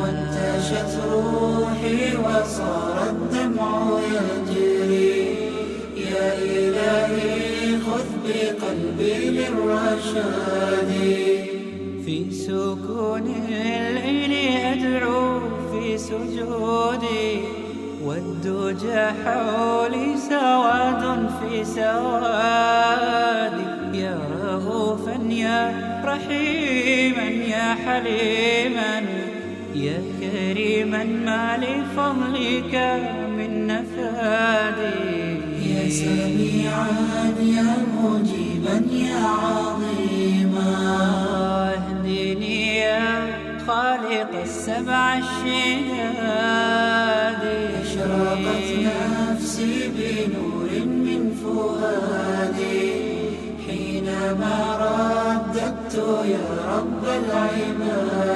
وانتشت روحي وصار الدمع يجري. يا إلهي خذ بقلبي للرشاد. في سكون الليل أدعو في سجودي. والدجى حولي سواد في سوادي. يا رؤوفا يا رحيما يا حليما. يا كريما ما لفضلك من نفادي. يا سميعا يا مجيبا يا عظيما. اهدني يا خالق السبع الشداد أشرقت نفسي بنور من فؤادي. حينما رددت يا رب العباد.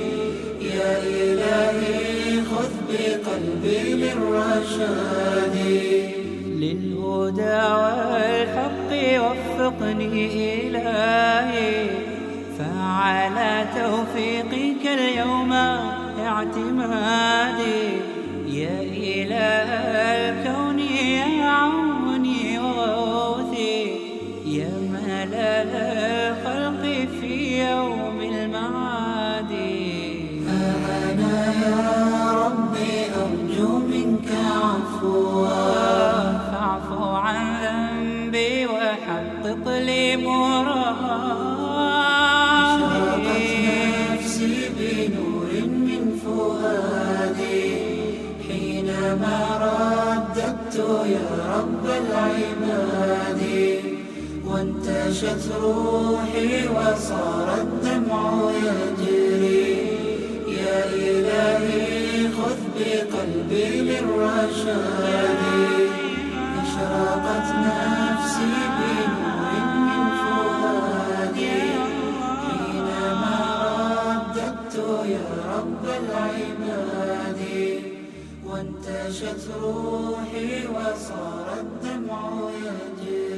يا إلهي خذ بقلبي للرشاد للهدى والحق وفقني إلهي. فعلى توفيقك اليوم اعتمادي. يا إله عفوا فاعف عن ذنبي وحقق لي مرادي. نفسي بنور من فؤادي حينما رددت يا رب العباد وانتشت روحي وصار الدمع يجري. خذ بقلبي للرشاد أشرقت نفسي بنور من فؤادي. حينما رددت يا رب العباد وانتشت روحي وصار الدمع يجري.